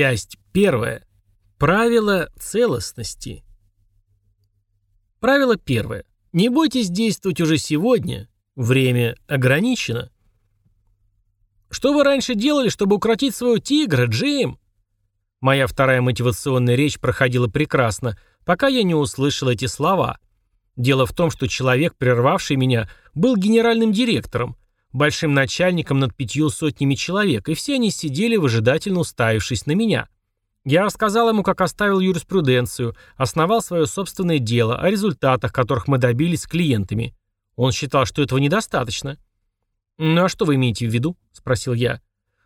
Часть первая. Правило целостности. Правило первое. Не бойтесь действовать уже сегодня. Время ограничено. Что вы раньше делали, чтобы укротить своего тигра, Джим? Моя вторая мотивационная речь проходила прекрасно, пока я не услышал эти слова. Дело в том, что человек, прервавший меня, был генеральным директором, большим начальником над пятью сотнями человек, и все они сидели, выжидательно уставившись на меня. Я рассказал ему, как оставил юриспруденцию, основал свое собственное дело, о результатах, которых мы добились с клиентами. Он считал, что этого недостаточно. «Ну а что вы имеете в виду?» – спросил я.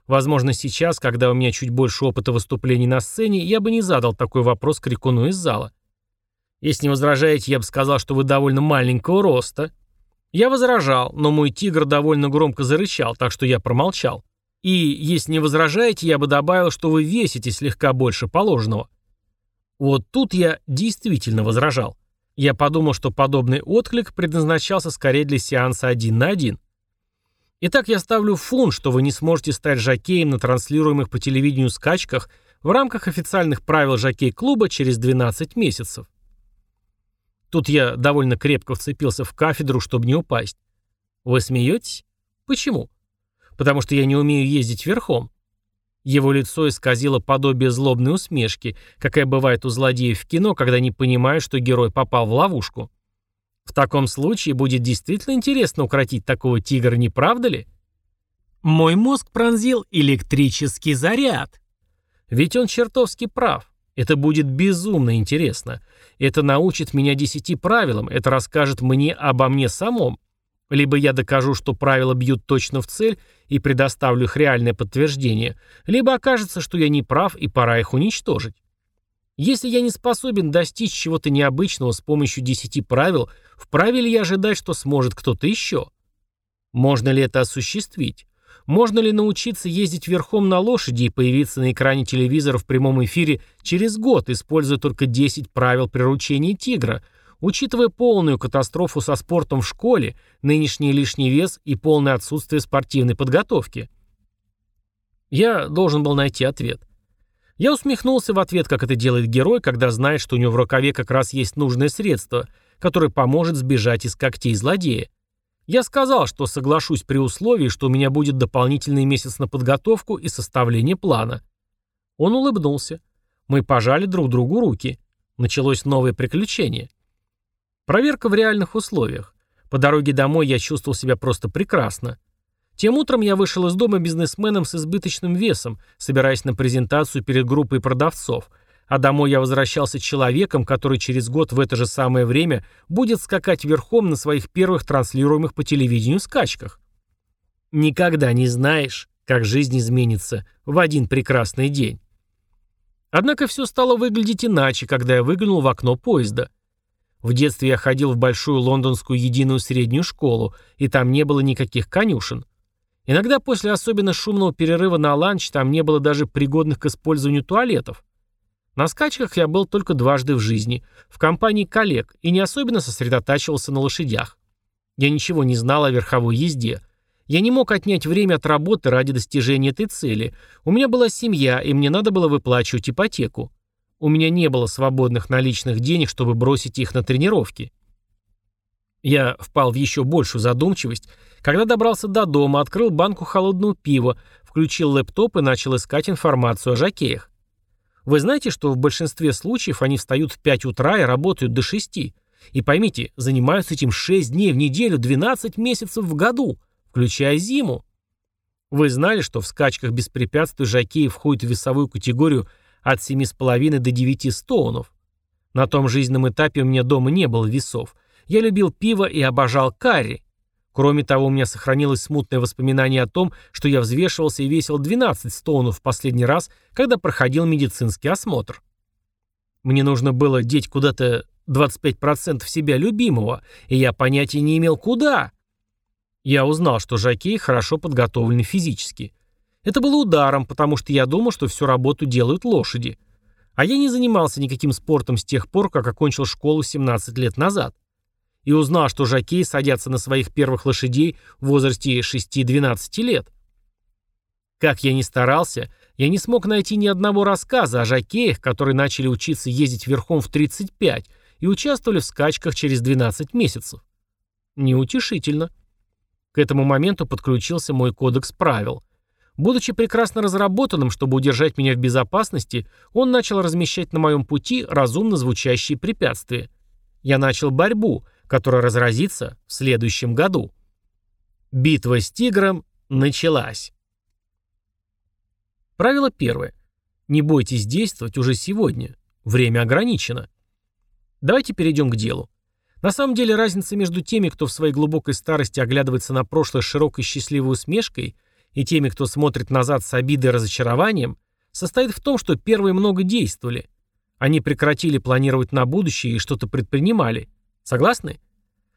Возможно, сейчас, когда у меня чуть больше опыта выступлений на сцене, я бы не задал такой вопрос крикуну из зала. Если не возражаете, я бы сказал, что вы довольно маленького роста. Я возражал, но мой тигр довольно громко зарычал, так что я промолчал. И, если не возражаете, я бы добавил, что вы весите слегка больше положенного. Вот тут я действительно возражал. Я подумал, что подобный отклик предназначался скорее для сеанса один на один. Итак, я ставлю фунт, что вы не сможете стать жокеем на транслируемых по телевидению скачках в рамках официальных правил жокей-клуба через 12 месяцев. Тут я довольно крепко вцепился в кафедру, чтобы не упасть. Вы смеетесь? Почему? Потому что я не умею ездить верхом. Его лицо исказило подобие злобной усмешки, какая бывает у злодеев в кино, когда не понимают, что герой попал в ловушку. В таком случае будет действительно интересно укротить такого тигра, не правда ли? Мой мозг пронзил электрический заряд. Ведь он чертовски прав. Это будет безумно интересно. Это научит меня десяти правилам, это расскажет мне обо мне самом. Либо я докажу, что правила бьют точно в цель и предоставлю их реальное подтверждение, либо окажется, что я не прав и пора их уничтожить. Если я не способен достичь чего-то необычного с помощью десяти правил, вправе ли я ожидать, что сможет кто-то еще? Можно ли это осуществить? Можно ли научиться ездить верхом на лошади и появиться на экране телевизора в прямом эфире через год, используя только 10 правил приручения тигра, учитывая полную катастрофу со спортом в школе, нынешний лишний вес и полное отсутствие спортивной подготовки? Я должен был найти ответ. Я усмехнулся в ответ, как это делает герой, когда знает, что у него в рукаве как раз есть нужное средство, которое поможет сбежать из когтей злодея. Я сказал, что соглашусь при условии, что у меня будет дополнительный месяц на подготовку и составление плана. Он улыбнулся. Мы пожали друг другу руки. Началось новое приключение. Проверка в реальных условиях. По дороге домой я чувствовал себя просто прекрасно. Тем утром я вышел из дома бизнесменом с избыточным весом, собираясь на презентацию перед группой продавцов – а домой я возвращался человеком, который через год в это же самое время будет скакать верхом на своих первых транслируемых по телевидению скачках. Никогда не знаешь, как жизнь изменится в один прекрасный день. Однако все стало выглядеть иначе, когда я выглянул в окно поезда. В детстве я ходил в большую лондонскую единую среднюю школу, и там не было никаких конюшен. Иногда после особенно шумного перерыва на ланч там не было даже пригодных к использованию туалетов. На скачках я был только дважды в жизни, в компании коллег, и не особенно сосредотачивался на лошадях. Я ничего не знал о верховой езде. Я не мог отнять время от работы ради достижения этой цели. У меня была семья, и мне надо было выплачивать ипотеку. У меня не было свободных наличных денег, чтобы бросить их на тренировки. Я впал в еще большую задумчивость, когда добрался до дома, открыл банку холодного пива, включил лэптоп и начал искать информацию о жакеях. Вы знаете, что в большинстве случаев они встают в 5 утра и работают до 6. И поймите, занимаются этим 6 дней в неделю, 12 месяцев в году, включая зиму. Вы знали, что в скачках без препятствий жокеи входят в весовую категорию от 7,5 до 9 стоунов? На том жизненном этапе у меня дома не было весов. Я любил пиво и обожал карри. Кроме того, у меня сохранилось смутное воспоминание о том, что я взвешивался и весил 12 стоунов в последний раз, когда проходил медицинский осмотр. Мне нужно было деть куда-то 25% себя любимого, и я понятия не имел, куда. Я узнал, что жокеи хорошо подготовлены физически. Это было ударом, потому что я думал, что всю работу делают лошади. А я не занимался никаким спортом с тех пор, как окончил школу 17 лет назад и узнал, что жокеи садятся на своих первых лошадей в возрасте 6-12 лет. Как я ни старался, я не смог найти ни одного рассказа о жокеях, которые начали учиться ездить верхом в 35 и участвовали в скачках через 12 месяцев. Неутешительно. К этому моменту подключился мой кодекс правил. Будучи прекрасно разработанным, чтобы удержать меня в безопасности, он начал размещать на моем пути разумно звучащие препятствия. Я начал борьбу, которая разразится в следующем году. Битва с тигром началась. Правило первое. Не бойтесь действовать уже сегодня. Время ограничено. Давайте перейдем к делу. На самом деле разница между теми, кто в своей глубокой старости оглядывается на прошлое широкой счастливой усмешкой, и теми, кто смотрит назад с обидой и разочарованием, состоит в том, что первые много действовали. Они прекратили планировать на будущее и что-то предпринимали. Согласны?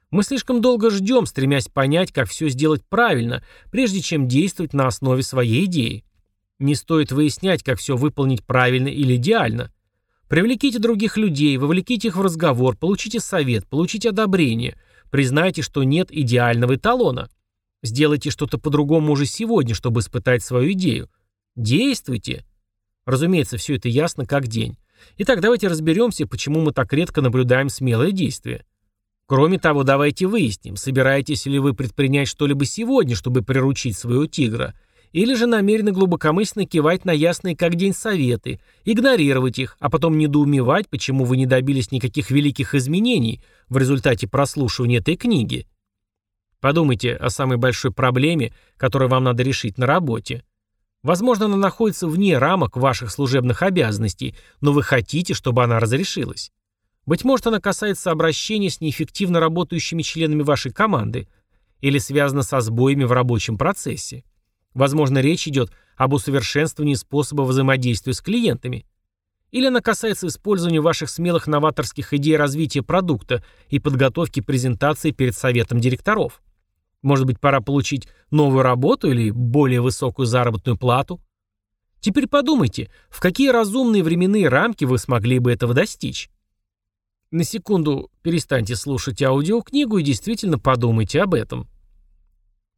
Мы слишком долго ждем, стремясь понять, как все сделать правильно, прежде чем действовать на основе своей идеи. Не стоит выяснять, как все выполнить правильно или идеально. Привлеките других людей, вовлеките их в разговор, получите совет, получите одобрение. Признайте, что нет идеального эталона. Сделайте что-то по-другому уже сегодня, чтобы испытать свою идею. Действуйте. Разумеется, все это ясно как день. Итак, давайте разберемся, почему мы так редко наблюдаем смелые действия. Кроме того, давайте выясним, собираетесь ли вы предпринять что-либо сегодня, чтобы приручить своего тигра – или же намерены глубокомысленно кивать на ясные как день советы, игнорировать их, а потом недоумевать, почему вы не добились никаких великих изменений в результате прослушивания этой книги. Подумайте о самой большой проблеме, которую вам надо решить на работе. Возможно, она находится вне рамок ваших служебных обязанностей, но вы хотите, чтобы она разрешилась. Быть может, она касается обращения с неэффективно работающими членами вашей команды или связана со сбоями в рабочем процессе. Возможно, речь идет об усовершенствовании способа взаимодействия с клиентами. Или она касается использования ваших смелых новаторских идей развития продукта и подготовки презентации перед советом директоров. Может быть, пора получить новую работу или более высокую заработную плату? Теперь подумайте, в какие разумные временные рамки вы смогли бы этого достичь. На секунду перестаньте слушать аудиокнигу и действительно подумайте об этом.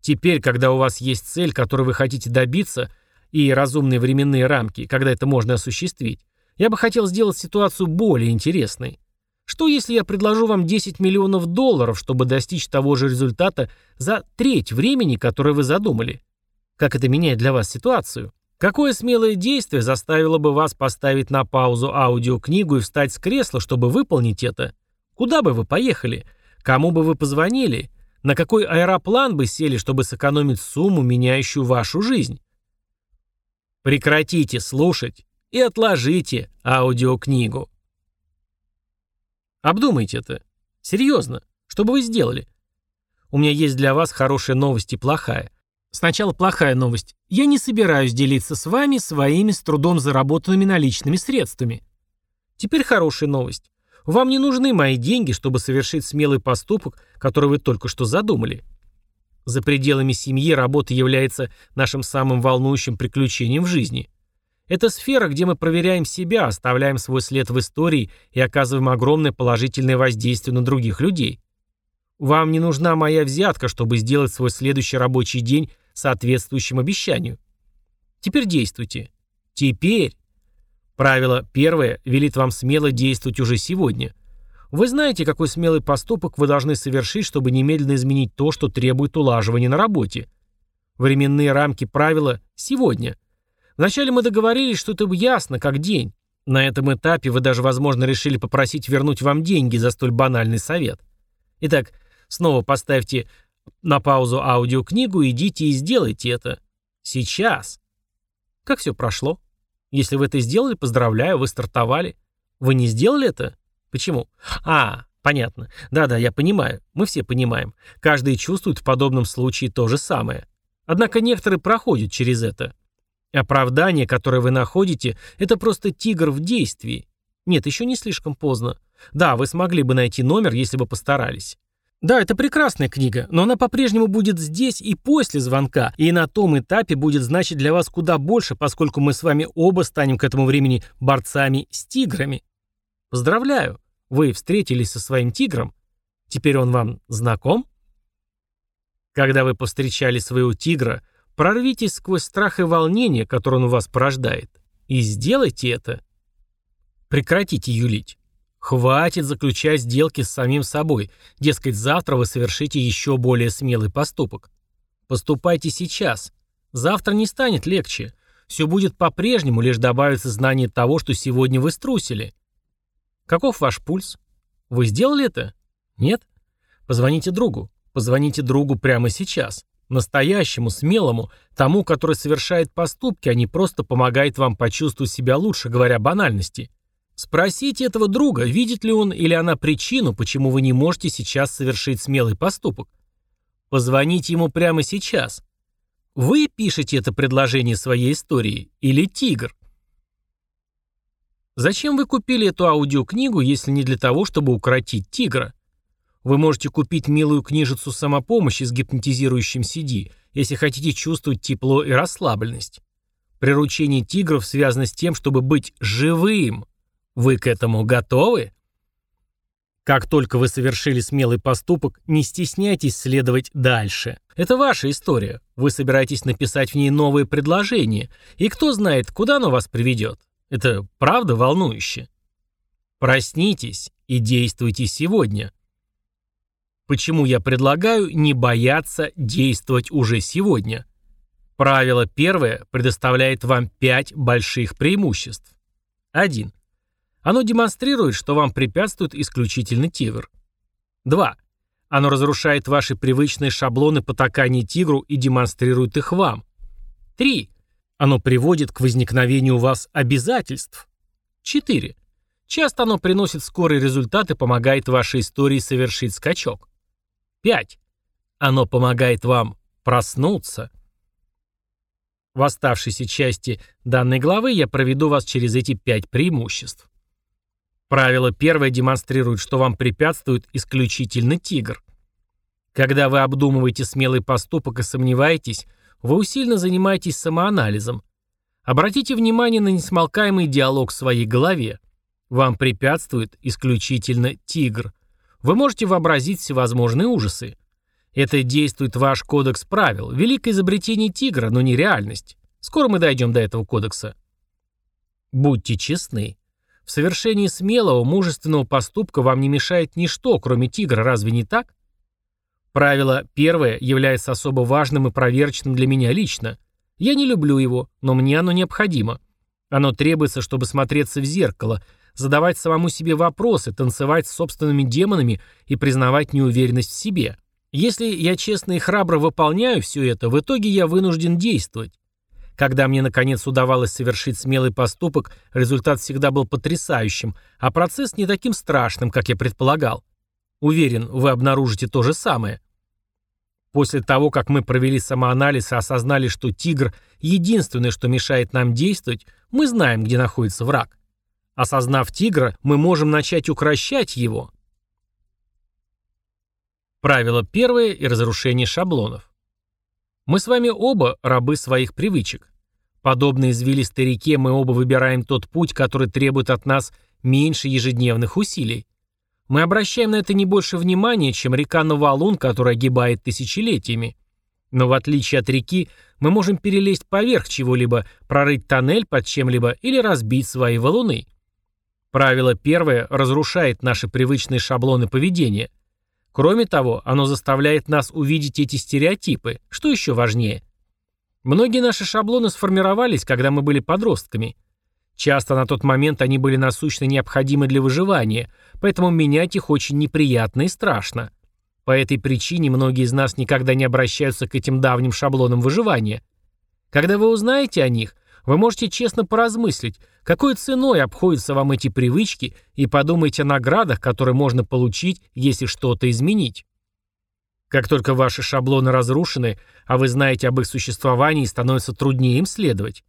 Теперь, когда у вас есть цель, которой вы хотите добиться, и разумные временные рамки, когда это можно осуществить, я бы хотел сделать ситуацию более интересной. Что если я предложу вам 10 миллионов долларов, чтобы достичь того же результата за треть времени, которое вы задумали? Как это меняет для вас ситуацию? Какое смелое действие заставило бы вас поставить на паузу аудиокнигу и встать с кресла, чтобы выполнить это? Куда бы вы поехали? Кому бы вы позвонили? На какой аэроплан бы сели, чтобы сэкономить сумму, меняющую вашу жизнь? Прекратите слушать и отложите аудиокнигу. Обдумайте это. Серьезно. Что бы вы сделали? У меня есть для вас хорошая новость и плохая. Сначала плохая новость. Я не собираюсь делиться с вами своими с трудом заработанными наличными средствами. Теперь хорошая новость. Вам не нужны мои деньги, чтобы совершить смелый поступок, который вы только что задумали. За пределами семьи работа является нашим самым волнующим приключением в жизни. Это сфера, где мы проверяем себя, оставляем свой след в истории и оказываем огромное положительное воздействие на других людей. Вам не нужна моя взятка, чтобы сделать свой следующий рабочий день соответствующим обещанию. Теперь действуйте. Теперь Правило первое велит вам смело действовать уже сегодня. Вы знаете, какой смелый поступок вы должны совершить, чтобы немедленно изменить то, что требует улаживания на работе. Временные рамки правила «сегодня». Вначале мы договорились, что это ясно, как день. На этом этапе вы даже, возможно, решили попросить вернуть вам деньги за столь банальный совет. Итак, снова поставьте на паузу аудиокнигу, идите и сделайте это. Сейчас. Как все прошло? Если вы это сделали, поздравляю, вы стартовали. Вы не сделали это? Почему? А, понятно. Да-да, я понимаю. Мы все понимаем. Каждый чувствует в подобном случае то же самое. Однако некоторые проходят через это. Оправдание, которое вы находите, это просто тигр в действии. Нет, еще не слишком поздно. Да, вы смогли бы найти номер, если бы постарались. Да, это прекрасная книга, но она по-прежнему будет здесь и после звонка, и на том этапе будет значить для вас куда больше, поскольку мы с вами оба станем к этому времени борцами с тиграми. Поздравляю, вы встретились со своим тигром. Теперь он вам знаком? Когда вы повстречали своего тигра, Прорвитесь сквозь страх и волнение, которое он у вас порождает. И сделайте это. Прекратите юлить. Хватит заключать сделки с самим собой. Дескать, завтра вы совершите еще более смелый поступок. Поступайте сейчас. Завтра не станет легче. Все будет по-прежнему, лишь добавится знание того, что сегодня вы струсили. Каков ваш пульс? Вы сделали это? Нет? Позвоните другу. Позвоните другу прямо сейчас. Настоящему, смелому, тому, который совершает поступки, а не просто помогает вам почувствовать себя лучше, говоря банальности. Спросите этого друга, видит ли он или она причину, почему вы не можете сейчас совершить смелый поступок. Позвоните ему прямо сейчас. Вы пишете это предложение своей истории или тигр? Зачем вы купили эту аудиокнигу, если не для того, чтобы укротить тигра? Вы можете купить милую книжицу самопомощи с гипнотизирующим CD, если хотите чувствовать тепло и расслабленность. Приручение тигров связано с тем, чтобы быть живым, вы к этому готовы? Как только вы совершили смелый поступок, не стесняйтесь следовать дальше. Это ваша история. Вы собираетесь написать в ней новые предложения, и кто знает, куда оно вас приведет. Это правда волнующе. Проснитесь и действуйте сегодня. Почему я предлагаю не бояться действовать уже сегодня? Правило первое предоставляет вам пять больших преимуществ. 1. Оно демонстрирует, что вам препятствует исключительно тигр. 2. Оно разрушает ваши привычные шаблоны потакания тигру и демонстрирует их вам. 3. Оно приводит к возникновению у вас обязательств. 4. Часто оно приносит скорый результат и помогает вашей истории совершить скачок. 5. Оно помогает вам проснуться. В оставшейся части данной главы я проведу вас через эти пять преимуществ. Правило первое демонстрирует, что вам препятствует исключительно тигр. Когда вы обдумываете смелый поступок и сомневаетесь, вы усиленно занимаетесь самоанализом. Обратите внимание на несмолкаемый диалог в своей голове. Вам препятствует исключительно тигр. Вы можете вообразить всевозможные ужасы. Это действует ваш кодекс правил, великое изобретение тигра, но не реальность. Скоро мы дойдем до этого кодекса. Будьте честны. В совершении смелого, мужественного поступка вам не мешает ничто, кроме тигра, разве не так? Правило первое является особо важным и проверочным для меня лично. Я не люблю его, но мне оно необходимо. Оно требуется, чтобы смотреться в зеркало, задавать самому себе вопросы, танцевать с собственными демонами и признавать неуверенность в себе. Если я честно и храбро выполняю все это, в итоге я вынужден действовать. Когда мне, наконец, удавалось совершить смелый поступок, результат всегда был потрясающим, а процесс не таким страшным, как я предполагал. Уверен, вы обнаружите то же самое. После того, как мы провели самоанализ и осознали, что тигр – единственное, что мешает нам действовать, мы знаем, где находится враг. Осознав тигра, мы можем начать укращать его. Правило первое и разрушение шаблонов. Мы с вами оба рабы своих привычек. Подобно извилистой реке мы оба выбираем тот путь, который требует от нас меньше ежедневных усилий. Мы обращаем на это не больше внимания, чем река на валун, которая огибает тысячелетиями. Но в отличие от реки, мы можем перелезть поверх чего-либо, прорыть тоннель под чем-либо или разбить свои валуны. Правило первое разрушает наши привычные шаблоны поведения. Кроме того, оно заставляет нас увидеть эти стереотипы, что еще важнее. Многие наши шаблоны сформировались, когда мы были подростками. Часто на тот момент они были насущно необходимы для выживания, поэтому менять их очень неприятно и страшно. По этой причине многие из нас никогда не обращаются к этим давним шаблонам выживания. Когда вы узнаете о них, вы можете честно поразмыслить, какой ценой обходятся вам эти привычки и подумайте о наградах, которые можно получить, если что-то изменить. Как только ваши шаблоны разрушены, а вы знаете об их существовании, становится труднее им следовать.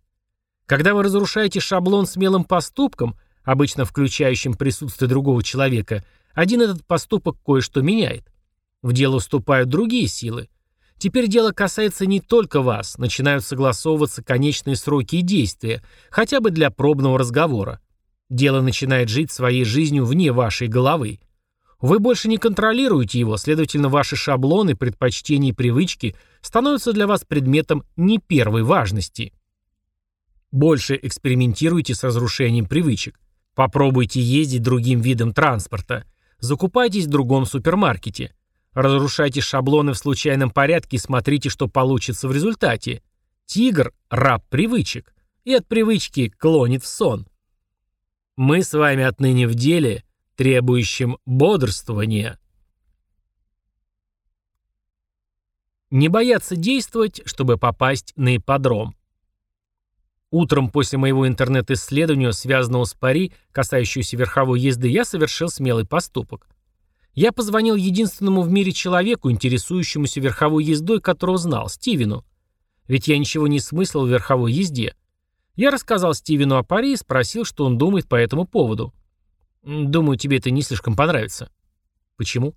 Когда вы разрушаете шаблон смелым поступком, обычно включающим присутствие другого человека, один этот поступок кое-что меняет. В дело вступают другие силы. Теперь дело касается не только вас, начинают согласовываться конечные сроки и действия, хотя бы для пробного разговора. Дело начинает жить своей жизнью вне вашей головы. Вы больше не контролируете его, следовательно, ваши шаблоны, предпочтения и привычки становятся для вас предметом не первой важности. Больше экспериментируйте с разрушением привычек. Попробуйте ездить другим видом транспорта. Закупайтесь в другом супермаркете. Разрушайте шаблоны в случайном порядке и смотрите, что получится в результате. Тигр – раб привычек. И от привычки клонит в сон. Мы с вами отныне в деле, требующем бодрствования. Не бояться действовать, чтобы попасть на ипподром. Утром после моего интернет-исследования, связанного с пари, касающегося верховой езды, я совершил смелый поступок. Я позвонил единственному в мире человеку, интересующемуся верховой ездой, которого знал, Стивену. Ведь я ничего не смыслил в верховой езде. Я рассказал Стивену о паре и спросил, что он думает по этому поводу. «Думаю, тебе это не слишком понравится». «Почему?»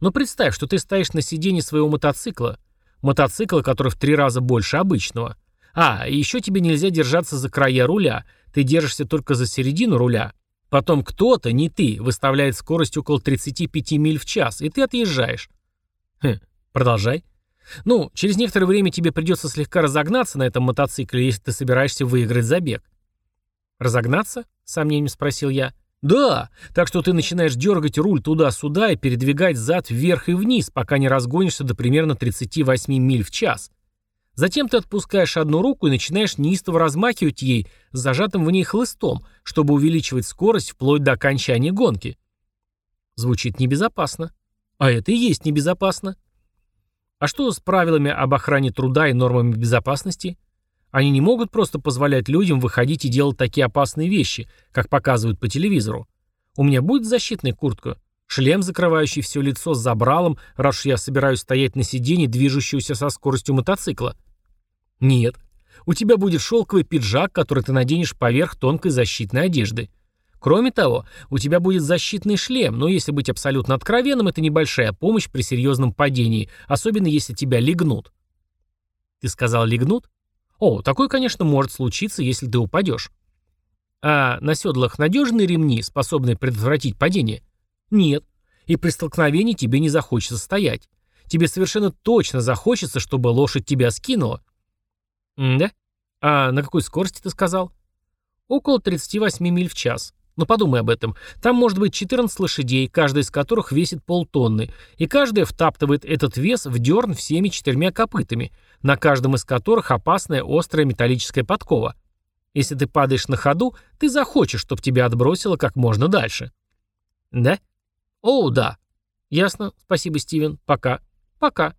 «Ну представь, что ты стоишь на сиденье своего мотоцикла. Мотоцикла, который в три раза больше обычного. А, еще тебе нельзя держаться за края руля. Ты держишься только за середину руля. Потом кто-то, не ты, выставляет скорость около 35 миль в час, и ты отъезжаешь. Хм, продолжай. Ну, через некоторое время тебе придется слегка разогнаться на этом мотоцикле, если ты собираешься выиграть забег. Разогнаться? Сомнением спросил я. Да, так что ты начинаешь дергать руль туда-сюда и передвигать зад вверх и вниз, пока не разгонишься до примерно 38 миль в час. Затем ты отпускаешь одну руку и начинаешь неистово размахивать ей с зажатым в ней хлыстом, чтобы увеличивать скорость вплоть до окончания гонки. Звучит небезопасно. А это и есть небезопасно. А что с правилами об охране труда и нормами безопасности? Они не могут просто позволять людям выходить и делать такие опасные вещи, как показывают по телевизору. У меня будет защитная куртка, шлем, закрывающий все лицо с забралом, раз уж я собираюсь стоять на сиденье, движущегося со скоростью мотоцикла. Нет. У тебя будет шелковый пиджак, который ты наденешь поверх тонкой защитной одежды. Кроме того, у тебя будет защитный шлем, но если быть абсолютно откровенным, это небольшая помощь при серьезном падении, особенно если тебя легнут. Ты сказал легнут? О, такое, конечно, может случиться, если ты упадешь. А на седлах надежные ремни, способные предотвратить падение? Нет. И при столкновении тебе не захочется стоять. Тебе совершенно точно захочется, чтобы лошадь тебя скинула. «Да? А на какой скорости ты сказал?» «Около 38 миль в час. Но подумай об этом. Там может быть 14 лошадей, каждая из которых весит полтонны, и каждая втаптывает этот вес в дерн всеми четырьмя копытами, на каждом из которых опасная острая металлическая подкова. Если ты падаешь на ходу, ты захочешь, чтобы тебя отбросило как можно дальше». «Да? О, да. Ясно. Спасибо, Стивен. Пока. Пока.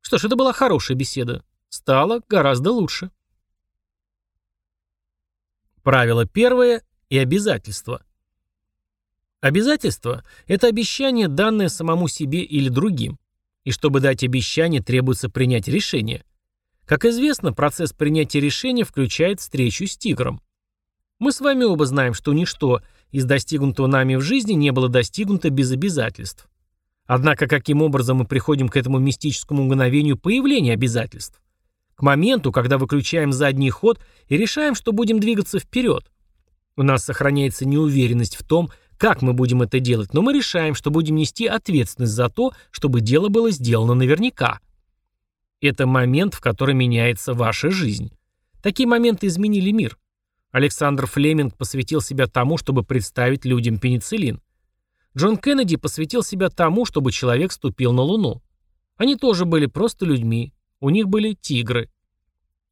Что ж, это была хорошая беседа. Стало гораздо лучше. Правило первое и обязательство. Обязательство – это обещание, данное самому себе или другим. И чтобы дать обещание, требуется принять решение. Как известно, процесс принятия решения включает встречу с тигром. Мы с вами оба знаем, что ничто из достигнутого нами в жизни не было достигнуто без обязательств. Однако каким образом мы приходим к этому мистическому мгновению появления обязательств? К моменту, когда выключаем задний ход и решаем, что будем двигаться вперед. У нас сохраняется неуверенность в том, как мы будем это делать, но мы решаем, что будем нести ответственность за то, чтобы дело было сделано наверняка. Это момент, в который меняется ваша жизнь. Такие моменты изменили мир. Александр Флеминг посвятил себя тому, чтобы представить людям пенициллин. Джон Кеннеди посвятил себя тому, чтобы человек ступил на Луну. Они тоже были просто людьми, у них были тигры.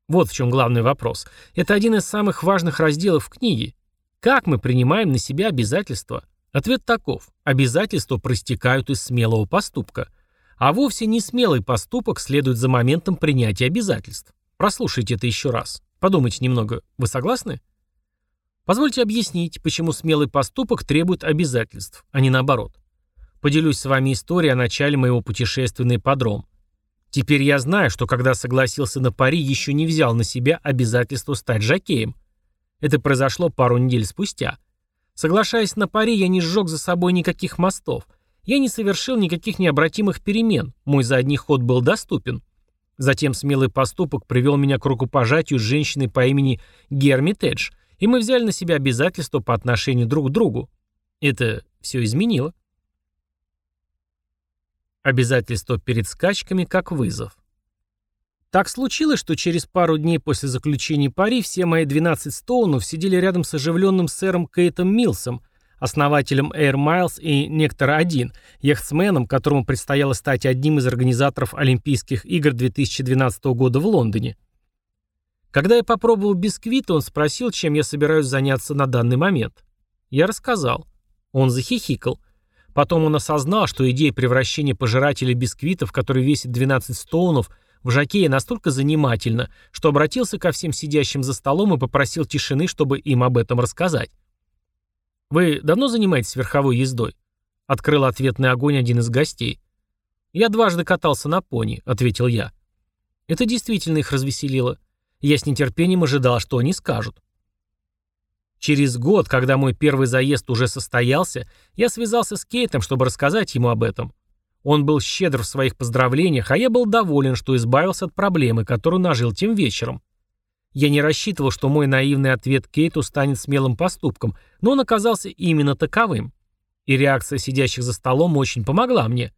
Вот в чем главный вопрос. Это один из самых важных разделов книги. Как мы принимаем на себя обязательства? Ответ таков. Обязательства проистекают из смелого поступка. А вовсе не смелый поступок следует за моментом принятия обязательств. Прослушайте это еще раз. Подумайте немного. Вы согласны? Позвольте объяснить, почему смелый поступок требует обязательств, а не наоборот. Поделюсь с вами историей о начале моего путешествия на ипподром. Теперь я знаю, что когда согласился на пари, еще не взял на себя обязательство стать жокеем. Это произошло пару недель спустя. Соглашаясь на пари, я не сжег за собой никаких мостов. Я не совершил никаких необратимых перемен. Мой задний ход был доступен. Затем смелый поступок привел меня к рукопожатию с женщиной по имени Герми Тедж, и мы взяли на себя обязательства по отношению друг к другу. Это все изменило. Обязательство перед скачками как вызов. Так случилось, что через пару дней после заключения пари все мои 12 стоунов сидели рядом с оживленным сэром Кейтом Милсом, основателем Air Miles и Нектор-1, яхтсменом, которому предстояло стать одним из организаторов Олимпийских игр 2012 года в Лондоне. Когда я попробовал бисквит, он спросил, чем я собираюсь заняться на данный момент. Я рассказал. Он захихикал. Потом он осознал, что идея превращения пожирателя бисквитов, который весит 12 стоунов, в жакея настолько занимательна, что обратился ко всем сидящим за столом и попросил тишины, чтобы им об этом рассказать. «Вы давно занимаетесь верховой ездой?» Открыл ответный огонь один из гостей. «Я дважды катался на пони», — ответил я. Это действительно их развеселило. Я с нетерпением ожидал, что они скажут. Через год, когда мой первый заезд уже состоялся, я связался с Кейтом, чтобы рассказать ему об этом. Он был щедр в своих поздравлениях, а я был доволен, что избавился от проблемы, которую нажил тем вечером. Я не рассчитывал, что мой наивный ответ Кейту станет смелым поступком, но он оказался именно таковым. И реакция сидящих за столом очень помогла мне.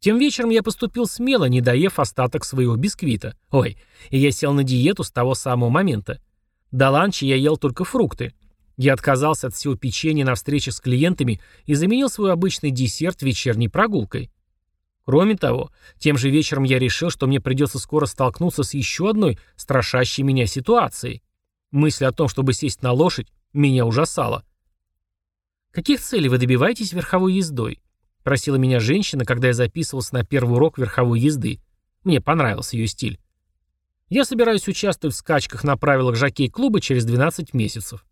Тем вечером я поступил смело, не доев остаток своего бисквита. Ой, и я сел на диету с того самого момента. До ланча я ел только фрукты. Я отказался от всего печенья на встречах с клиентами и заменил свой обычный десерт вечерней прогулкой. Кроме того, тем же вечером я решил, что мне придется скоро столкнуться с еще одной страшащей меня ситуацией. Мысль о том, чтобы сесть на лошадь, меня ужасала. «Каких целей вы добиваетесь верховой ездой?» — просила меня женщина, когда я записывался на первый урок верховой езды. Мне понравился ее стиль. Я собираюсь участвовать в скачках на правилах жокей-клуба через 12 месяцев.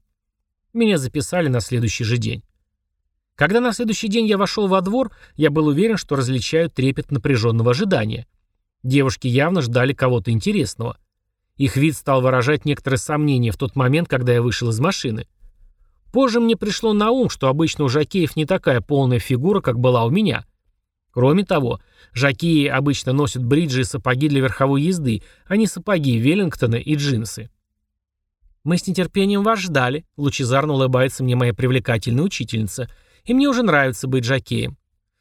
Меня записали на следующий же день. Когда на следующий день я вошел во двор, я был уверен, что различаю трепет напряженного ожидания. Девушки явно ждали кого-то интересного. Их вид стал выражать некоторые сомнения в тот момент, когда я вышел из машины. Позже мне пришло на ум, что обычно у жакеев не такая полная фигура, как была у меня. Кроме того, жакеи обычно носят бриджи и сапоги для верховой езды, а не сапоги Веллингтона и джинсы. «Мы с нетерпением вас ждали», — лучезарно улыбается мне моя привлекательная учительница. «И мне уже нравится быть жакеем.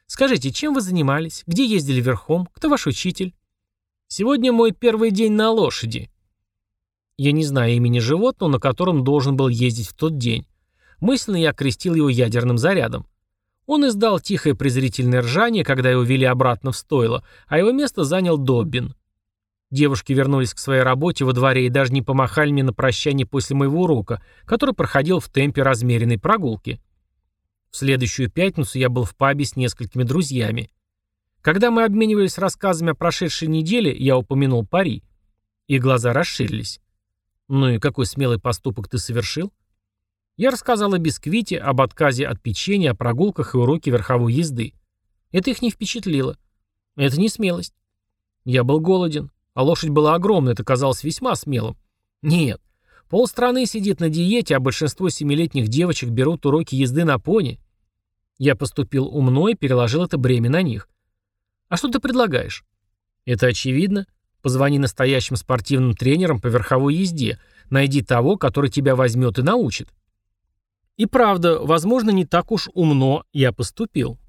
Скажите, чем вы занимались? Где ездили верхом? Кто ваш учитель?» «Сегодня мой первый день на лошади». Я не знаю имени животного, на котором должен был ездить в тот день. Мысленно я окрестил его ядерным зарядом. Он издал тихое презрительное ржание, когда его вели обратно в стойло, а его место занял Доббин. Девушки вернулись к своей работе во дворе и даже не помахали мне на прощание после моего урока, который проходил в темпе размеренной прогулки. В следующую пятницу я был в пабе с несколькими друзьями. Когда мы обменивались рассказами о прошедшей неделе, я упомянул пари. И глаза расширились. «Ну и какой смелый поступок ты совершил?» Я рассказал о бисквите, об отказе от печенья, о прогулках и уроке верховой езды. Это их не впечатлило. Это не смелость. Я был голоден, а лошадь была огромная, это казалось весьма смелым. Нет, полстраны сидит на диете, а большинство семилетних девочек берут уроки езды на пони. Я поступил умно и переложил это бремя на них. А что ты предлагаешь? Это очевидно. Позвони настоящим спортивным тренерам по верховой езде. Найди того, который тебя возьмет и научит. И правда, возможно, не так уж умно я поступил.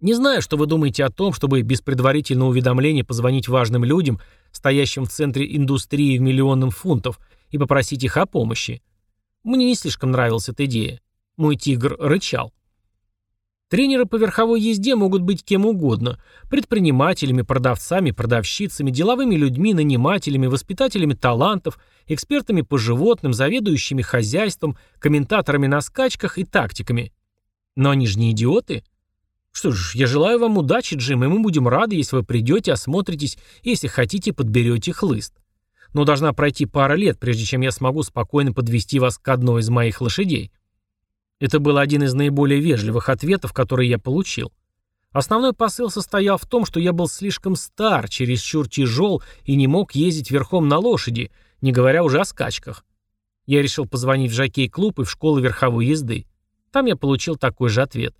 Не знаю, что вы думаете о том, чтобы без предварительного уведомления позвонить важным людям, стоящим в центре индустрии в миллионном фунтов, и попросить их о помощи. Мне не слишком нравилась эта идея. Мой тигр рычал. Тренеры по верховой езде могут быть кем угодно – предпринимателями, продавцами, продавщицами, деловыми людьми, нанимателями, воспитателями талантов, экспертами по животным, заведующими хозяйством, комментаторами на скачках и тактиками. Но они же не идиоты. Что ж, я желаю вам удачи, Джим, и мы будем рады, если вы придете, осмотритесь, если хотите, подберете хлыст. Но должна пройти пара лет, прежде чем я смогу спокойно подвести вас к одной из моих лошадей. Это был один из наиболее вежливых ответов, которые я получил. Основной посыл состоял в том, что я был слишком стар, чересчур тяжел и не мог ездить верхом на лошади, не говоря уже о скачках. Я решил позвонить в жокей-клуб и в школу верховой езды. Там я получил такой же ответ.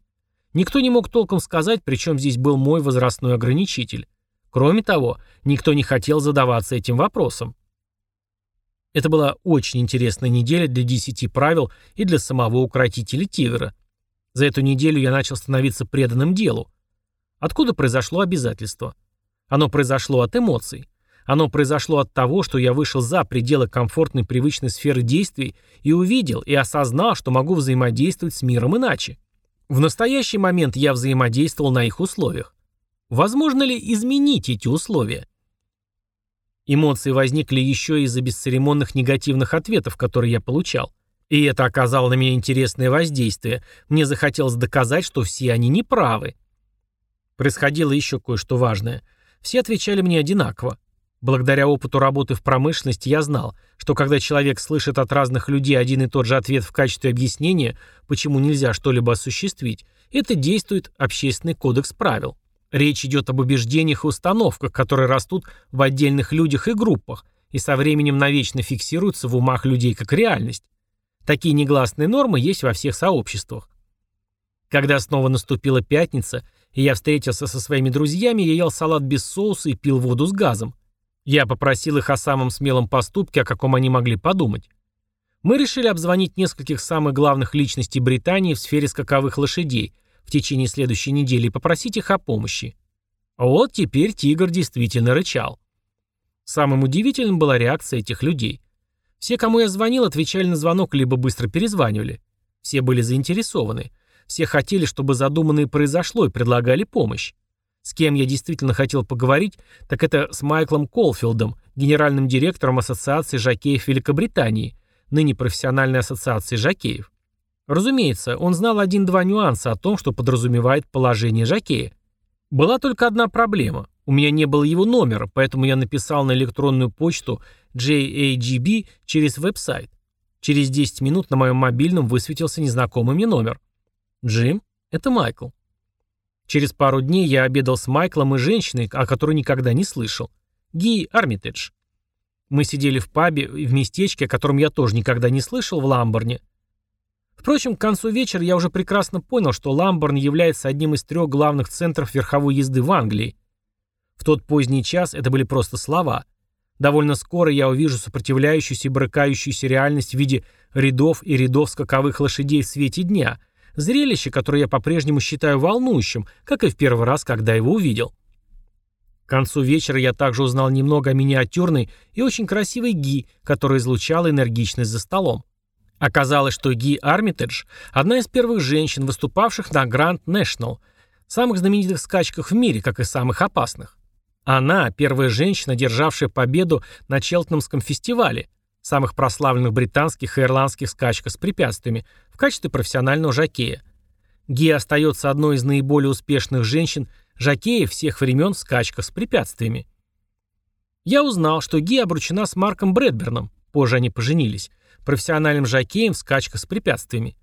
Никто не мог толком сказать, причем здесь был мой возрастной ограничитель. Кроме того, никто не хотел задаваться этим вопросом. Это была очень интересная неделя для десяти правил и для самого укротителя тигра. За эту неделю я начал становиться преданным делу. Откуда произошло обязательство? Оно произошло от эмоций. Оно произошло от того, что я вышел за пределы комфортной привычной сферы действий и увидел и осознал, что могу взаимодействовать с миром иначе. В настоящий момент я взаимодействовал на их условиях. Возможно ли изменить эти условия? Эмоции возникли еще из-за бесцеремонных негативных ответов, которые я получал. И это оказало на меня интересное воздействие. Мне захотелось доказать, что все они неправы. Происходило еще кое-что важное. Все отвечали мне одинаково. Благодаря опыту работы в промышленности я знал, что когда человек слышит от разных людей один и тот же ответ в качестве объяснения, почему нельзя что-либо осуществить, это действует общественный кодекс правил. Речь идет об убеждениях и установках, которые растут в отдельных людях и группах, и со временем навечно фиксируются в умах людей как реальность. Такие негласные нормы есть во всех сообществах. Когда снова наступила пятница, и я встретился со своими друзьями, я ел салат без соуса и пил воду с газом. Я попросил их о самом смелом поступке, о каком они могли подумать. Мы решили обзвонить нескольких самых главных личностей Британии в сфере скаковых лошадей в течение следующей недели и попросить их о помощи. Вот теперь тигр действительно рычал. Самым удивительным была реакция этих людей. Все, кому я звонил, отвечали на звонок либо быстро перезванивали. Все были заинтересованы. Все хотели, чтобы задуманное произошло и предлагали помощь. С кем я действительно хотел поговорить, так это с Майклом Колфилдом, генеральным директором Ассоциации жокеев Великобритании, ныне профессиональной ассоциации жокеев. Разумеется, он знал один-два нюанса о том, что подразумевает положение жокея. Была только одна проблема. У меня не было его номера, поэтому я написал на электронную почту JAGB через веб-сайт. Через 10 минут на моем мобильном высветился незнакомый мне номер. Джим, это Майкл. Через пару дней я обедал с Майклом и женщиной, о которой никогда не слышал. Ги Армитедж. Мы сидели в пабе в местечке, о котором я тоже никогда не слышал, в Ламборне. Впрочем, к концу вечера я уже прекрасно понял, что Ламборн является одним из трех главных центров верховой езды в Англии. В тот поздний час это были просто слова. Довольно скоро я увижу сопротивляющуюся и брыкающуюся реальность в виде рядов и рядов скаковых лошадей в свете дня – Зрелище, которое я по-прежнему считаю волнующим, как и в первый раз, когда его увидел. К концу вечера я также узнал немного о миниатюрной и очень красивой Ги, которая излучала энергичность за столом. Оказалось, что Ги Армитедж – одна из первых женщин, выступавших на Гранд Нэшнл, самых знаменитых скачках в мире, как и самых опасных. Она – первая женщина, державшая победу на Челтнамском фестивале, самых прославленных британских и ирландских скачках с препятствиями, в качестве профессионального жокея. Ги остается одной из наиболее успешных женщин, жокеев всех времен в скачках с препятствиями. Я узнал, что Ги обручена с Марком Брэдберном, позже они поженились, профессиональным жокеем в скачках с препятствиями.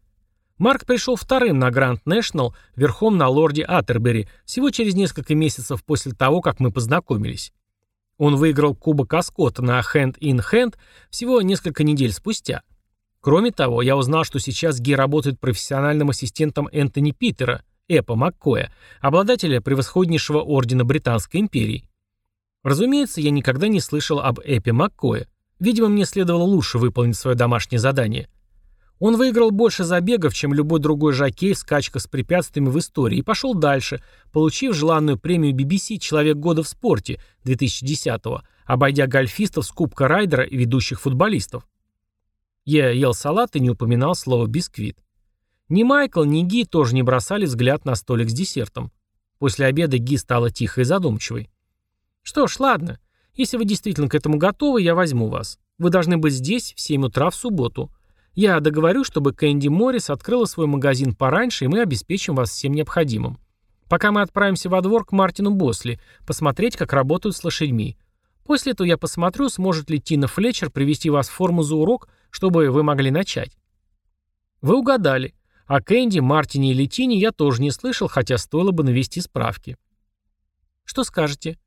Марк пришел вторым на Гранд Нэшнл верхом на лорде Аттербери всего через несколько месяцев после того, как мы познакомились. Он выиграл Кубок Аскота на Hand-in-Hand всего несколько недель спустя. Кроме того, я узнал, что сейчас Ги работает профессиональным ассистентом Энтони Питера, Эпа Маккоя, обладателя превосходнейшего ордена Британской империи. Разумеется, я никогда не слышал об Эпе Маккое. Видимо, мне следовало лучше выполнить свое домашнее задание. Он выиграл больше забегов, чем любой другой жокей в скачках с препятствиями в истории и пошел дальше, получив желанную премию BBC «Человек года в спорте» 2010-го, обойдя гольфистов с Кубка Райдера и ведущих футболистов. Я ел салат и не упоминал слово «бисквит». Ни Майкл, ни Ги тоже не бросали взгляд на столик с десертом. После обеда Ги стала тихой и задумчивой. «Что ж, ладно. Если вы действительно к этому готовы, я возьму вас. Вы должны быть здесь в 7 утра в субботу. Я договорю, чтобы Кэнди Моррис открыла свой магазин пораньше, и мы обеспечим вас всем необходимым. Пока мы отправимся во двор к Мартину Босли, посмотреть, как работают с лошадьми. После этого я посмотрю, сможет ли Тина Флетчер привести вас в форму за урок, чтобы вы могли начать. Вы угадали. О Кэнди, Мартине и Летине я тоже не слышал, хотя стоило бы навести справки. Что скажете?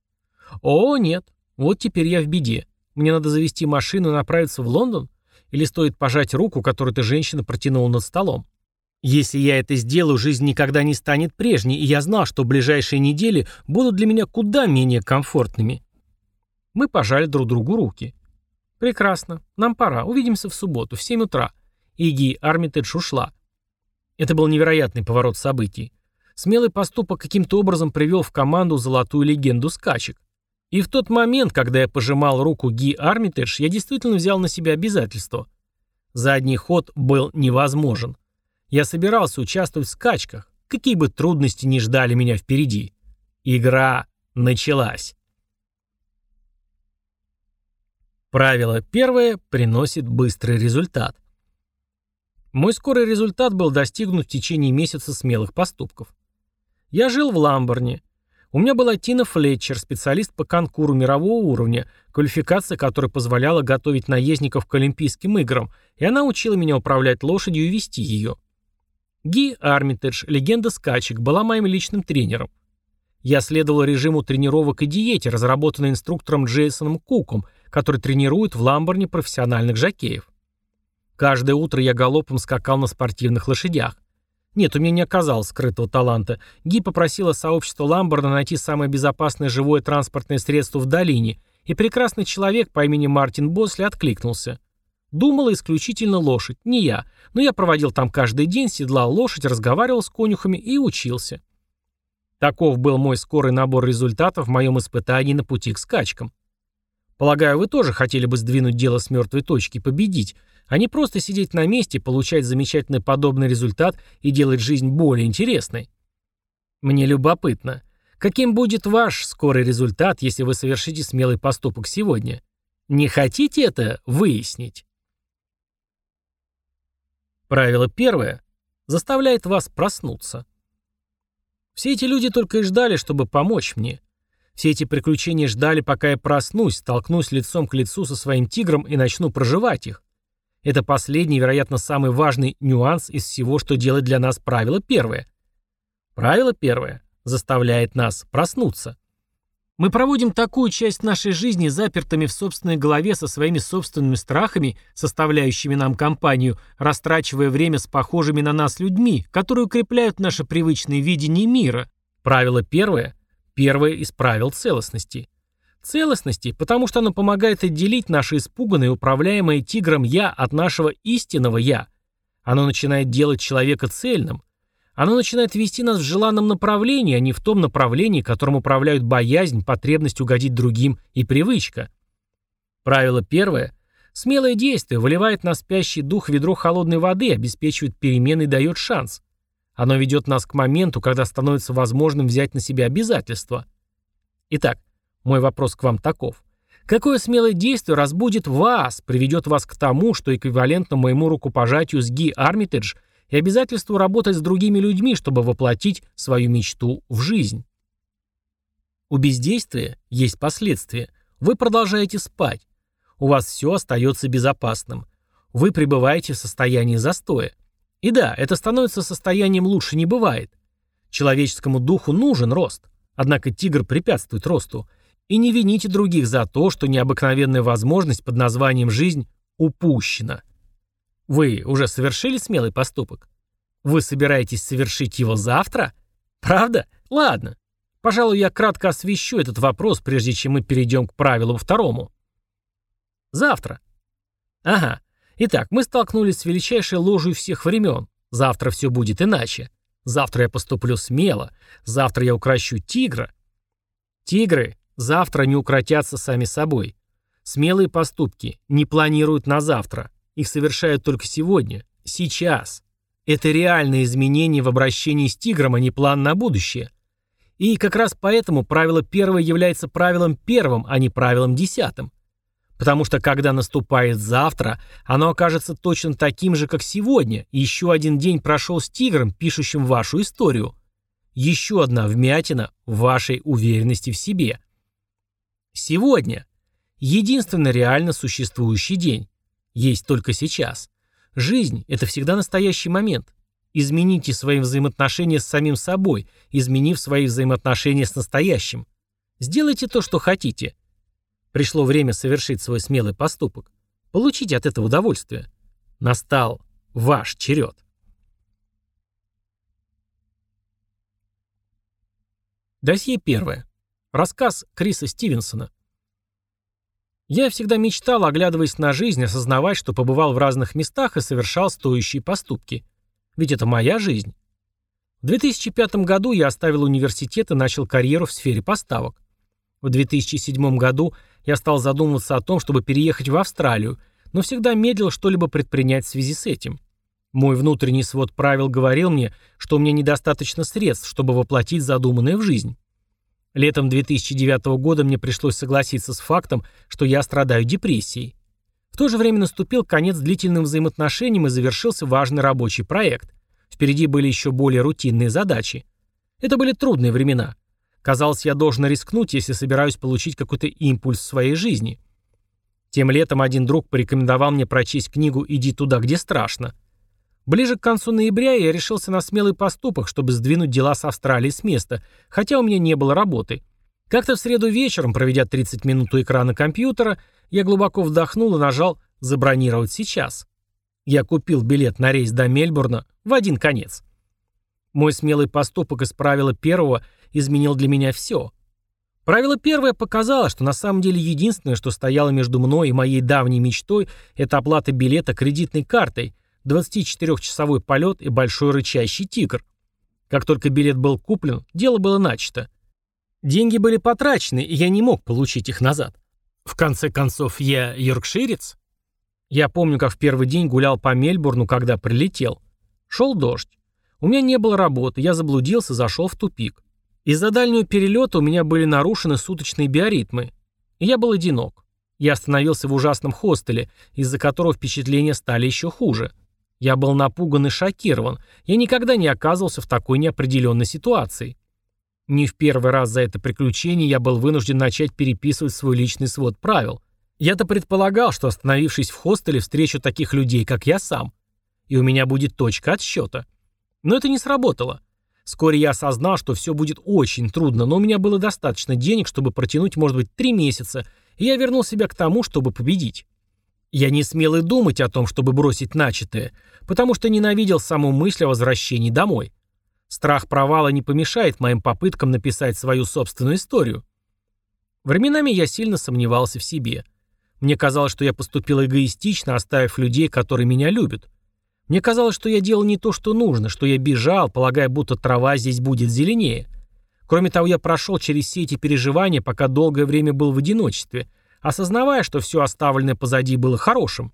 О, нет. Вот теперь я в беде. Мне надо завести машину и направиться в Лондон? Или стоит пожать руку, которую эта женщина протянула над столом? Если я это сделаю, жизнь никогда не станет прежней, и я знал, что ближайшие недели будут для меня куда менее комфортными. Мы пожали друг другу руки. Прекрасно. Нам пора. Увидимся в субботу в 7 утра. Иги Армитедж ушла. Это был невероятный поворот событий. Смелый поступок каким-то образом привел в команду золотую легенду скачек. И в тот момент, когда я пожимал руку Ги Армитедж, я действительно взял на себя обязательство. Задний ход был невозможен. Я собирался участвовать в скачках, какие бы трудности ни ждали меня впереди. Игра началась. Правило первое приносит быстрый результат. Мой скорый результат был достигнут в течение месяца смелых поступков. Я жил в Ламборне. У меня была Тина Флетчер, специалист по конкуру мирового уровня, квалификация которой позволяла готовить наездников к Олимпийским играм, и она учила меня управлять лошадью и вести ее. Ги Армитедж, легенда скачек, была моим личным тренером. Я следовал режиму тренировок и диете, разработанной инструктором Джейсоном Куком, который тренирует в Ламборне профессиональных жокеев. Каждое утро я галопом скакал на спортивных лошадях. Нет, у меня не оказалось скрытого таланта. Ги попросила сообщество Ламборна найти самое безопасное живое транспортное средство в долине, и прекрасный человек по имени Мартин Босли откликнулся. Думала исключительно лошадь, не я, но я проводил там каждый день, седлал лошадь, разговаривал с конюхами и учился. Таков был мой скорый набор результатов в моем испытании на пути к скачкам. Полагаю, вы тоже хотели бы сдвинуть дело с мертвой точки, победить, а не просто сидеть на месте, получать замечательный подобный результат и делать жизнь более интересной. Мне любопытно, каким будет ваш скорый результат, если вы совершите смелый поступок сегодня? Не хотите это выяснить? Правило первое заставляет вас проснуться. Все эти люди только и ждали, чтобы помочь мне. Все эти приключения ждали, пока я проснусь, столкнусь лицом к лицу со своим тигром и начну проживать их. Это последний, вероятно, самый важный нюанс из всего, что делает для нас правило первое. Правило первое заставляет нас проснуться. Мы проводим такую часть нашей жизни запертыми в собственной голове со своими собственными страхами, составляющими нам компанию, растрачивая время с похожими на нас людьми, которые укрепляют наше привычное видение мира. Правило первое Первое из правил целостности. Целостности, потому что оно помогает отделить наше испуганное, управляемое тигром «я» от нашего истинного «я». Оно начинает делать человека цельным. Оно начинает вести нас в желанном направлении, а не в том направлении, которым управляют боязнь, потребность угодить другим и привычка. Правило первое. Смелое действие выливает на спящий дух ведро холодной воды, обеспечивает перемены и дает шанс. Оно ведет нас к моменту, когда становится возможным взять на себя обязательства. Итак, мой вопрос к вам таков. Какое смелое действие разбудит вас, приведет вас к тому, что эквивалентно моему рукопожатию с Ги Армитедж и обязательству работать с другими людьми, чтобы воплотить свою мечту в жизнь? У бездействия есть последствия. Вы продолжаете спать. У вас все остается безопасным. Вы пребываете в состоянии застоя. И да, это становится состоянием лучше не бывает. Человеческому духу нужен рост. Однако тигр препятствует росту. И не вините других за то, что необыкновенная возможность под названием «жизнь» упущена. Вы уже совершили смелый поступок? Вы собираетесь совершить его завтра? Правда? Ладно. Пожалуй, я кратко освещу этот вопрос, прежде чем мы перейдем к правилу второму. Завтра. Ага. Итак, мы столкнулись с величайшей ложью всех времен. Завтра все будет иначе. Завтра я поступлю смело. Завтра я укращу тигра. Тигры завтра не укротятся сами собой. Смелые поступки не планируют на завтра. Их совершают только сегодня, сейчас. Это реальные изменения в обращении с тигром, а не план на будущее. И как раз поэтому правило первое является правилом первым, а не правилом десятым. Потому что когда наступает завтра, оно окажется точно таким же, как сегодня, и еще один день прошел с тигром, пишущим вашу историю. Еще одна вмятина в вашей уверенности в себе. Сегодня. Единственный реально существующий день. Есть только сейчас. Жизнь – это всегда настоящий момент. Измените свои взаимоотношения с самим собой, изменив свои взаимоотношения с настоящим. Сделайте то, что хотите – Пришло время совершить свой смелый поступок. Получите от этого удовольствие. Настал ваш черед. Досье первое. Рассказ Криса Стивенсона. Я всегда мечтал, оглядываясь на жизнь, осознавать, что побывал в разных местах и совершал стоящие поступки. Ведь это моя жизнь. В 2005 году я оставил университет и начал карьеру в сфере поставок. В В 2007 году я стал задумываться о том, чтобы переехать в Австралию, но всегда медлил что-либо предпринять в связи с этим. Мой внутренний свод правил говорил мне, что у меня недостаточно средств, чтобы воплотить задуманное в жизнь. Летом 2009 года мне пришлось согласиться с фактом, что я страдаю депрессией. В то же время наступил конец длительным взаимоотношениям и завершился важный рабочий проект. Впереди были еще более рутинные задачи. Это были трудные времена. Казалось, я должен рискнуть, если собираюсь получить какой-то импульс в своей жизни. Тем летом один друг порекомендовал мне прочесть книгу «Иди туда, где страшно». Ближе к концу ноября я решился на смелый поступок, чтобы сдвинуть дела с Австралией с места, хотя у меня не было работы. Как-то в среду вечером, проведя 30 минут у экрана компьютера, я глубоко вдохнул и нажал «Забронировать сейчас». Я купил билет на рейс до Мельбурна в один конец. Мой смелый поступок из правила первого изменил для меня все. Правило первое показало, что на самом деле единственное, что стояло между мной и моей давней мечтой, это оплата билета кредитной картой, 24-часовой полет и большой рычащий тигр. Как только билет был куплен, дело было начато. Деньги были потрачены, и я не мог получить их назад. В конце концов, я йоркширец. Я помню, как в первый день гулял по Мельбурну, когда прилетел. Шел дождь. У меня не было работы, я заблудился, зашел в тупик. Из-за дальнего перелета у меня были нарушены суточные биоритмы. И я был одинок. Я остановился в ужасном хостеле, из-за которого впечатления стали еще хуже. Я был напуган и шокирован. Я никогда не оказывался в такой неопределенной ситуации. Не в первый раз за это приключение я был вынужден начать переписывать свой личный свод правил. Я-то предполагал, что остановившись в хостеле, встречу таких людей, как я сам. И у меня будет точка отсчета. Но это не сработало. Вскоре я осознал, что все будет очень трудно, но у меня было достаточно денег, чтобы протянуть, может быть, три месяца, и я вернул себя к тому, чтобы победить. Я не смел и думать о том, чтобы бросить начатое, потому что ненавидел саму мысль о возвращении домой. Страх провала не помешает моим попыткам написать свою собственную историю. Временами я сильно сомневался в себе. Мне казалось, что я поступил эгоистично, оставив людей, которые меня любят. Мне казалось, что я делал не то, что нужно, что я бежал, полагая, будто трава здесь будет зеленее. Кроме того, я прошел через все эти переживания, пока долгое время был в одиночестве, осознавая, что все оставленное позади было хорошим.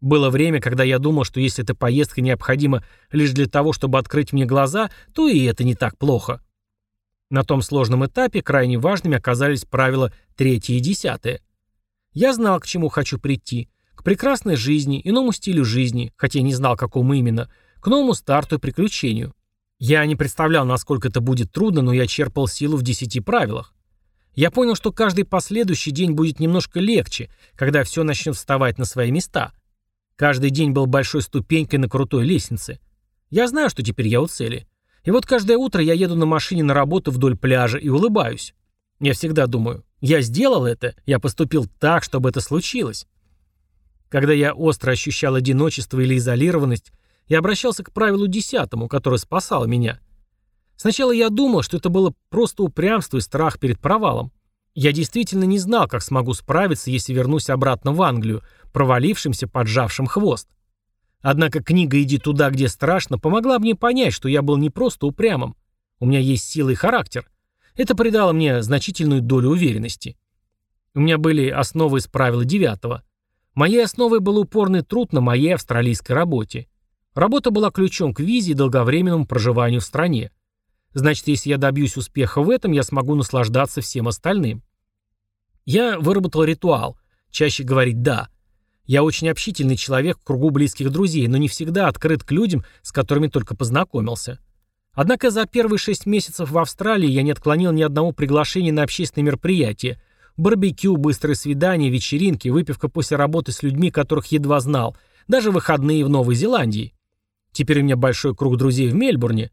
Было время, когда я думал, что если эта поездка необходима лишь для того, чтобы открыть мне глаза, то и это не так плохо. На том сложном этапе крайне важными оказались правила третье и десятое. Я знал, к чему хочу прийти. К прекрасной жизни, иному стилю жизни, хотя не знал, какому именно, к новому старту и приключению. Я не представлял, насколько это будет трудно, но я черпал силу в десяти правилах. Я понял, что каждый последующий день будет немножко легче, когда все начнет вставать на свои места – Каждый день был большой ступенькой на крутой лестнице. Я знаю, что теперь я у цели. И вот каждое утро я еду на машине на работу вдоль пляжа и улыбаюсь. Я всегда думаю, я сделал это, я поступил так, чтобы это случилось. Когда я остро ощущал одиночество или изолированность, я обращался к правилу десятому, которое спасало меня. Сначала я думал, что это было просто упрямство и страх перед провалом. Я действительно не знал, как смогу справиться, если вернусь обратно в Англию, провалившимся, поджавшим хвост. Однако книга «Иди туда, где страшно» помогла мне понять, что я был не просто упрямым. У меня есть сила и характер. Это придало мне значительную долю уверенности. У меня были основы из правила девятого. Моей основой был упорный труд на моей австралийской работе. Работа была ключом к визе и долговременному проживанию в стране. Значит, если я добьюсь успеха в этом, я смогу наслаждаться всем остальным. Я выработал ритуал. Чаще говорить «да». Я очень общительный человек в кругу близких друзей, но не всегда открыт к людям, с которыми только познакомился. Однако за первые шесть месяцев в Австралии я не отклонил ни одного приглашения на общественные мероприятия. Барбекю, быстрые свидания, вечеринки, выпивка после работы с людьми, которых едва знал, даже выходные в Новой Зеландии. Теперь у меня большой круг друзей в Мельбурне.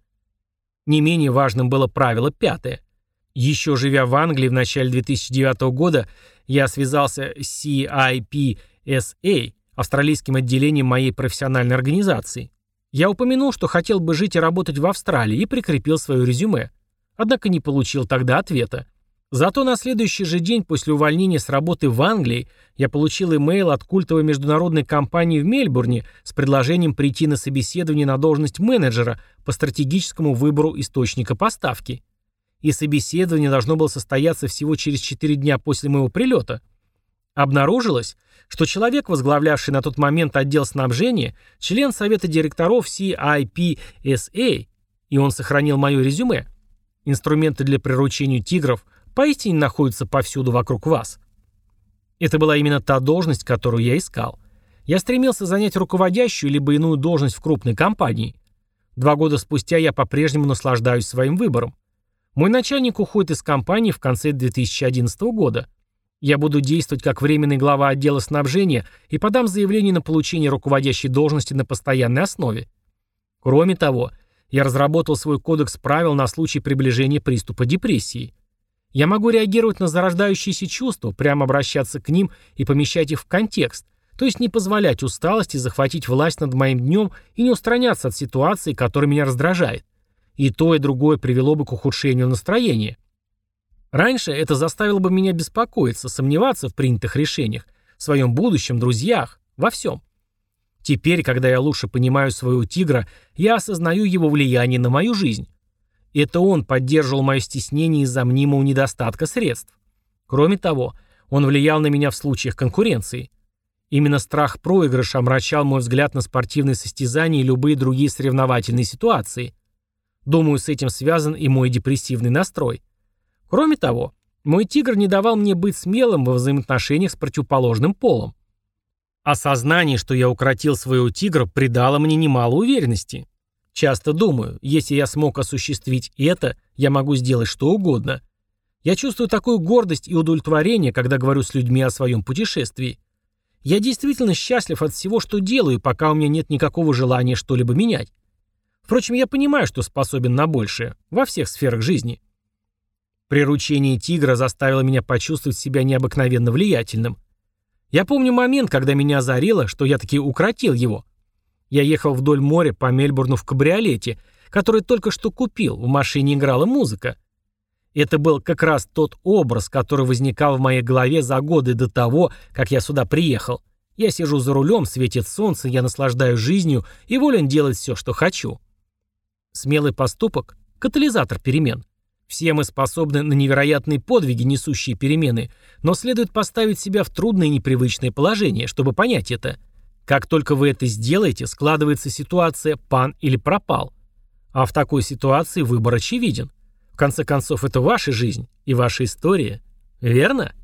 Не менее важным было правило пятое. Еще живя в Англии в начале 2009 года, я связался с CIPSA, австралийским отделением моей профессиональной организации. Я упомянул, что хотел бы жить и работать в Австралии и прикрепил свое резюме. Однако не получил тогда ответа. Зато на следующий же день после увольнения с работы в Англии я получил имейл от культовой международной компании в Мельбурне с предложением прийти на собеседование на должность менеджера по стратегическому выбору источника поставки. И собеседование должно было состояться всего через 4 дня после моего прилета. Обнаружилось, что человек, возглавлявший на тот момент отдел снабжения, член совета директоров CIPSA, и он сохранил мое резюме. Инструменты для приручения тигров поистине находятся повсюду вокруг вас. Это была именно та должность, которую я искал. Я стремился занять руководящую либо иную должность в крупной компании. Два года спустя я по-прежнему наслаждаюсь своим выбором. Мой начальник уходит из компании в конце 2011 года. Я буду действовать как временный глава отдела снабжения и подам заявление на получение руководящей должности на постоянной основе. Кроме того, я разработал свой кодекс правил на случай приближения приступа депрессии. Я могу реагировать на зарождающиеся чувства, прямо обращаться к ним и помещать их в контекст, то есть не позволять усталости захватить власть над моим днем и не устраняться от ситуации, которая меня раздражает. И то, и другое привело бы к ухудшению настроения. Раньше это заставило бы меня беспокоиться, сомневаться в принятых решениях, в своем будущем, друзьях, во всем. Теперь, когда я лучше понимаю своего тигра, я осознаю его влияние на мою жизнь. Это он поддерживал мое стеснение из-за мнимого недостатка средств. Кроме того, он влиял на меня в случаях конкуренции. Именно страх проигрыша омрачал мой взгляд на спортивные состязания и любые другие соревновательные ситуации. Думаю, с этим связан и мой депрессивный настрой. Кроме того, мой тигр не давал мне быть смелым во взаимоотношениях с противоположным полом. Осознание, что я укротил своего тигра, придало мне немало уверенности. Часто думаю, если я смог осуществить это, я могу сделать что угодно. Я чувствую такую гордость и удовлетворение, когда говорю с людьми о своем путешествии. Я действительно счастлив от всего, что делаю, пока у меня нет никакого желания что-либо менять. Впрочем, я понимаю, что способен на большее, во всех сферах жизни. Приручение тигра заставило меня почувствовать себя необыкновенно влиятельным. Я помню момент, когда меня озарило, что я таки укротил его. Я ехал вдоль моря по Мельбурну в кабриолете, который только что купил, в машине играла музыка. Это был как раз тот образ, который возникал в моей голове за годы до того, как я сюда приехал. Я сижу за рулем, светит солнце, я наслаждаюсь жизнью и волен делать все, что хочу. Смелый поступок – катализатор перемен. Все мы способны на невероятные подвиги, несущие перемены, но следует поставить себя в трудное и непривычное положение, чтобы понять это. Как только вы это сделаете, складывается ситуация «пан» или «пропал». А в такой ситуации выбор очевиден. В конце концов, это ваша жизнь и ваша история. Верно?